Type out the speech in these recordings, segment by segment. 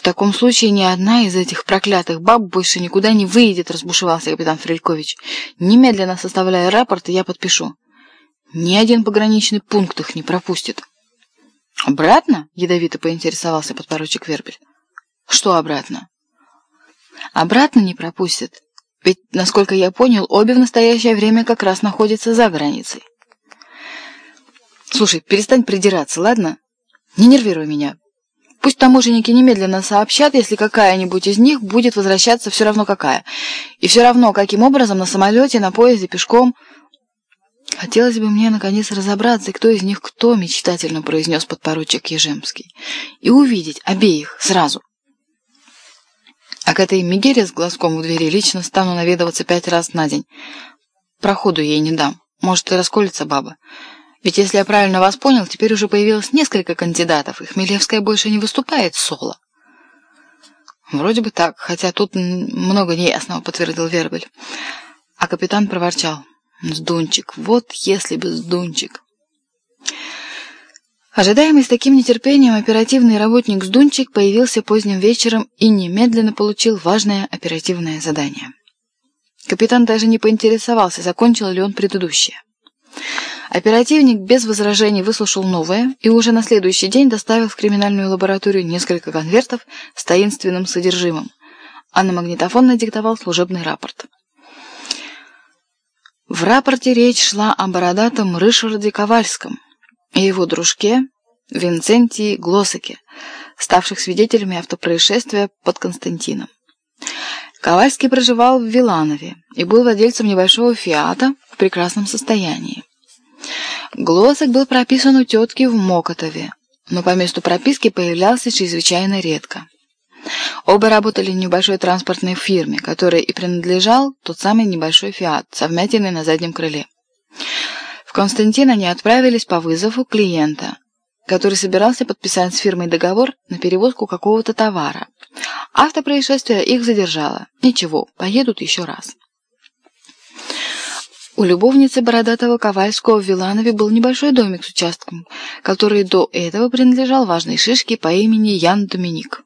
В таком случае ни одна из этих проклятых баб больше никуда не выйдет, разбушевался капитан Фрелькович. Немедленно составляя рапорт, я подпишу. Ни один пограничный пункт их не пропустит. Обратно? Ядовито поинтересовался подпоручик Вербель. Что обратно? Обратно не пропустят. Ведь, насколько я понял, обе в настоящее время как раз находятся за границей. Слушай, перестань придираться, ладно? Не нервируй меня. Пусть таможенники немедленно сообщат, если какая-нибудь из них будет возвращаться все равно какая. И все равно, каким образом, на самолете, на поезде, пешком. Хотелось бы мне, наконец, разобраться, кто из них кто, мечтательно произнес подпоручик Ежемский. И увидеть обеих сразу. А к этой Мегере с глазком в двери лично стану наведываться пять раз на день. Проходу ей не дам. Может, и расколется баба. Ведь, если я правильно вас понял, теперь уже появилось несколько кандидатов, и Хмелевская больше не выступает соло. Вроде бы так, хотя тут много неясного, подтвердил Вербель. А капитан проворчал. Сдунчик, вот если бы сдунчик. Ожидаемый с таким нетерпением оперативный работник Сдунчик появился поздним вечером и немедленно получил важное оперативное задание. Капитан даже не поинтересовался, закончил ли он предыдущее. Оперативник без возражений выслушал новое и уже на следующий день доставил в криминальную лабораторию несколько конвертов с таинственным содержимым, а на магнитофон надиктовал служебный рапорт. В рапорте речь шла о бородатом Рышарде Ковальском и его дружке Винцентии Глосаке, ставших свидетелями автопроисшествия под Константином. Ковальский проживал в Виланове и был владельцем небольшого «Фиата» в прекрасном состоянии. Глосок был прописан у тетки в Мокотове, но по месту прописки появлялся чрезвычайно редко. Оба работали в небольшой транспортной фирме, которой и принадлежал тот самый небольшой «Фиат» со вмятиной на заднем крыле. В Константин они отправились по вызову клиента, который собирался подписать с фирмой договор на перевозку какого-то товара. Автопроисшествие их задержало. Ничего, поедут еще раз. У любовницы бородатого Ковальского в Виланове был небольшой домик с участком, который до этого принадлежал важной шишке по имени Ян Доминик.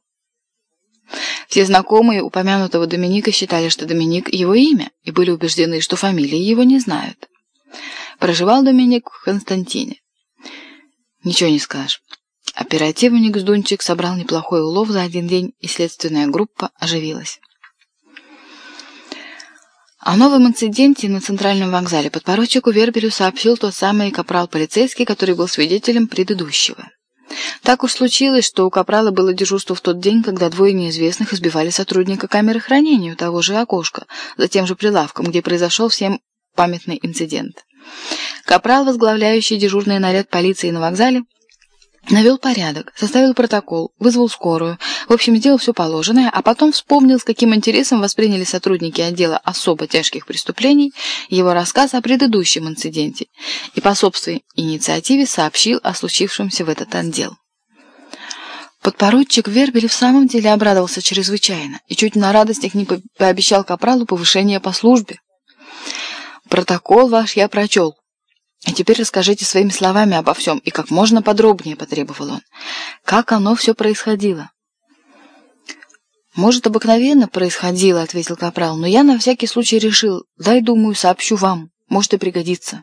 Все знакомые упомянутого Доминика считали, что Доминик – его имя, и были убеждены, что фамилии его не знают. Проживал Доминик в Константине. Ничего не скажешь. Оперативник Сдунчик собрал неплохой улов за один день, и следственная группа оживилась. О новом инциденте на центральном вокзале подпоручику Верберю сообщил тот самый капрал-полицейский, который был свидетелем предыдущего. Так уж случилось, что у капрала было дежурство в тот день, когда двое неизвестных избивали сотрудника камеры хранения у того же окошка, за тем же прилавком, где произошел всем памятный инцидент. Капрал, возглавляющий дежурный наряд полиции на вокзале, Навел порядок, составил протокол, вызвал скорую, в общем, сделал все положенное, а потом вспомнил, с каким интересом восприняли сотрудники отдела особо тяжких преступлений его рассказ о предыдущем инциденте и по собственной инициативе сообщил о случившемся в этот отдел. Подпоручик Вербель в самом деле обрадовался чрезвычайно и чуть на радостях не пообещал Капралу повышение по службе. «Протокол ваш я прочел», «А теперь расскажите своими словами обо всем и как можно подробнее», — потребовал он. «Как оно все происходило?» «Может, обыкновенно происходило», — ответил Капрал, «но я на всякий случай решил, дай, думаю, сообщу вам, может и пригодится».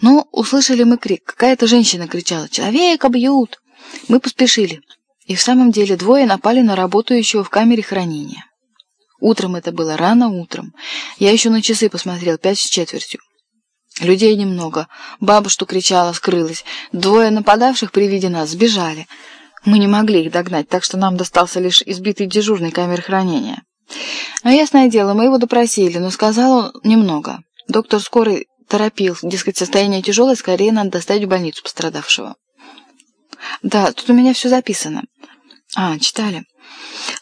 Но услышали мы крик. Какая-то женщина кричала «Человека бьют!» Мы поспешили. И в самом деле двое напали на работающего в камере хранения. Утром это было, рано утром. Я еще на часы посмотрел, пять с четвертью. Людей немного. Что кричала, скрылась. Двое нападавших при виде нас сбежали. Мы не могли их догнать, так что нам достался лишь избитый дежурный камер хранения. А ясное дело, мы его допросили, но сказал он немного. Доктор скорый торопил, дескать, состояние тяжелое, скорее надо доставить в больницу пострадавшего. Да, тут у меня все записано. А, читали.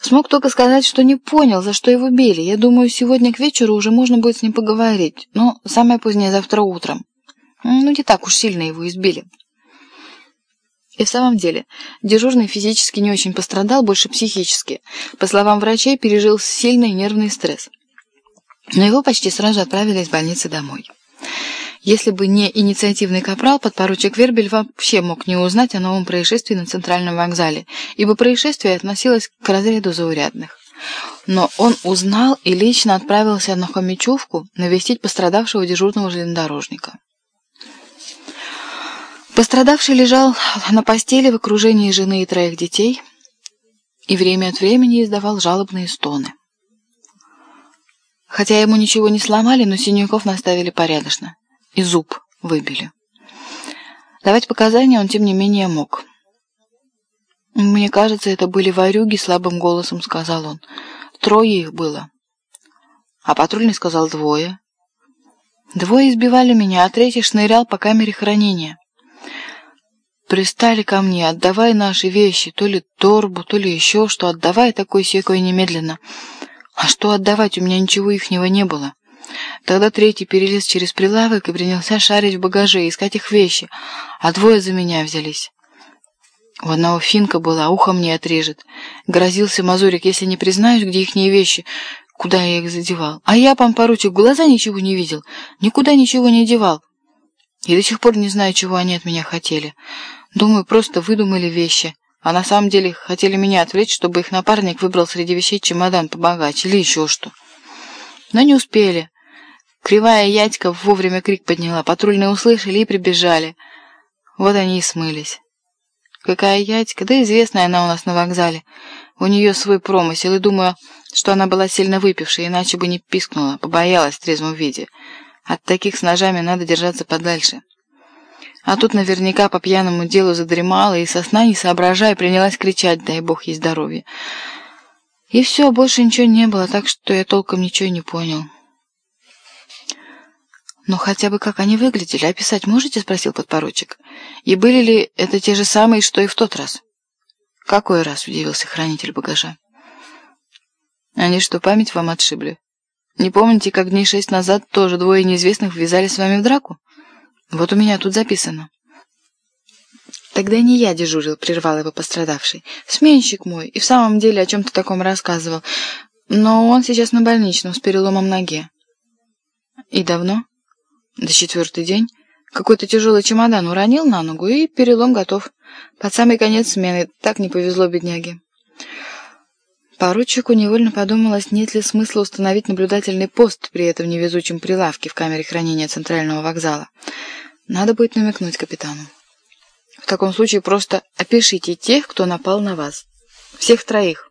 Смог только сказать, что не понял, за что его били. Я думаю, сегодня к вечеру уже можно будет с ним поговорить. Но самое позднее завтра утром. Ну, не так уж сильно его избили. И в самом деле, дежурный физически не очень пострадал, больше психически. По словам врачей, пережил сильный нервный стресс. Но его почти сразу отправили из больницы домой. Если бы не инициативный капрал, подпоручик Вербель вообще мог не узнать о новом происшествии на центральном вокзале, ибо происшествие относилось к разряду заурядных. Но он узнал и лично отправился на Хомячевку навестить пострадавшего дежурного железнодорожника. Пострадавший лежал на постели в окружении жены и троих детей и время от времени издавал жалобные стоны. Хотя ему ничего не сломали, но синяков наставили порядочно и зуб выбили. Давать показания он, тем не менее, мог. «Мне кажется, это были ворюги», — слабым голосом сказал он. «Трое их было». А патрульный сказал «двое». «Двое избивали меня, а третий шнырял по камере хранения». Пристали ко мне, отдавай наши вещи, то ли торбу, то ли еще что, отдавай такой-сякой немедленно. А что отдавать, у меня ничего ихнего не было. Тогда третий перелез через прилавок и принялся шарить в багаже, искать их вещи, а двое за меня взялись. У одного финка была, ухо мне отрежет. Грозился Мазурик, если не признаюсь, где ихние вещи, куда я их задевал. А я, пан поручик, глаза ничего не видел, никуда ничего не девал. И до сих пор не знаю, чего они от меня хотели. Думаю, просто выдумали вещи. А на самом деле хотели меня отвлечь, чтобы их напарник выбрал среди вещей чемодан побогаче или еще что. Но не успели. Кривая ядька вовремя крик подняла, патрульные услышали и прибежали. Вот они и смылись. Какая ядька? Да известная она у нас на вокзале. У нее свой промысел, и думаю, что она была сильно выпившей, иначе бы не пискнула, побоялась в трезвом виде. От таких с ножами надо держаться подальше. А тут наверняка по пьяному делу задремала и сосна, не соображая, принялась кричать «дай бог ей здоровья». И все, больше ничего не было, так что я толком ничего не понял. «Но хотя бы как они выглядели, описать можете?» — спросил подпоручик. «И были ли это те же самые, что и в тот раз?» «Какой раз?» — удивился хранитель багажа. «Они что, память вам отшибли? Не помните, как дней шесть назад тоже двое неизвестных ввязались с вами в драку? Вот у меня тут записано». «Тогда не я дежурил», — прервал его пострадавший. «Сменщик мой, и в самом деле о чем-то таком рассказывал. Но он сейчас на больничном с переломом ноги». «И давно?» Да четвертый день. Какой-то тяжелый чемодан уронил на ногу, и перелом готов. Под самый конец смены. Так не повезло бедняге. Поручику невольно подумалось, нет ли смысла установить наблюдательный пост при этом невезучем прилавке в камере хранения центрального вокзала. Надо будет намекнуть капитану. В таком случае просто опишите тех, кто напал на вас. Всех троих.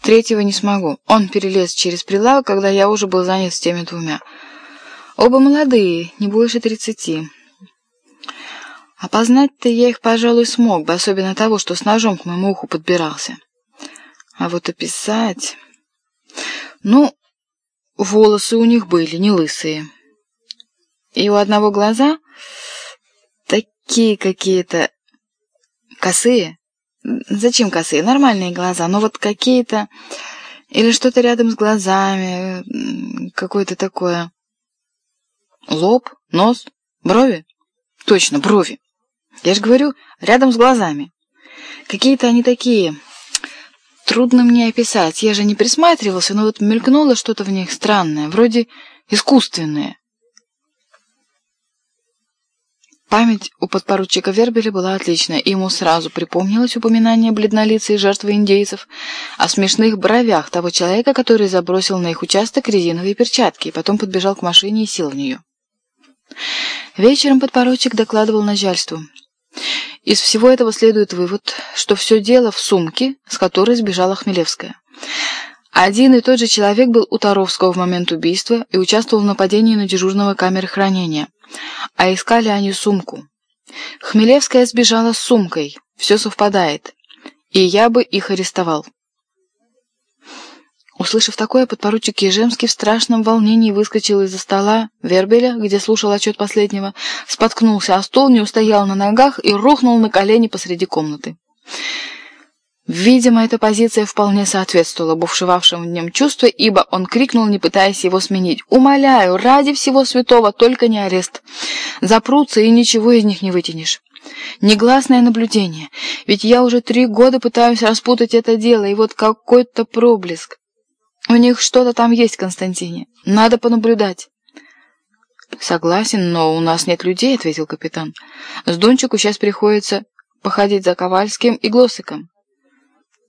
Третьего не смогу. Он перелез через прилавок, когда я уже был занят с теми двумя. Оба молодые, не больше тридцати. Опознать-то я их, пожалуй, смог бы, особенно того, что с ножом к моему уху подбирался. А вот описать... Ну, волосы у них были не лысые. И у одного глаза такие какие-то косые. Зачем косые? Нормальные глаза, но вот какие-то... Или что-то рядом с глазами, какое-то такое... Лоб, нос, брови? Точно, брови. Я же говорю, рядом с глазами. Какие-то они такие... Трудно мне описать. Я же не присматривался, но вот мелькнуло что-то в них странное, вроде искусственное. Память у подпоручика Вербеля была отличная, и ему сразу припомнилось упоминание бледнолицей жертвы индейцев о смешных бровях того человека, который забросил на их участок резиновые перчатки и потом подбежал к машине и сел в нее. Вечером подпоручик докладывал начальству. Из всего этого следует вывод, что все дело в сумке, с которой сбежала Хмелевская. Один и тот же человек был у Таровского в момент убийства и участвовал в нападении на дежурного камеры хранения. А искали они сумку. Хмелевская сбежала с сумкой. Все совпадает. И я бы их арестовал. Услышав такое, подпоручик Ежемский в страшном волнении выскочил из-за стола Вербеля, где слушал отчет последнего, споткнулся о стол, не устоял на ногах и рухнул на колени посреди комнаты. Видимо, эта позиция вполне соответствовала бушевавшему в нем чувству, ибо он крикнул, не пытаясь его сменить. «Умоляю, ради всего святого, только не арест. Запрутся, и ничего из них не вытянешь». Негласное наблюдение. Ведь я уже три года пытаюсь распутать это дело, и вот какой-то проблеск. У них что-то там есть, Константине. Надо понаблюдать. «Согласен, но у нас нет людей», — ответил капитан. «С Дончику сейчас приходится походить за Ковальским и Глосиком.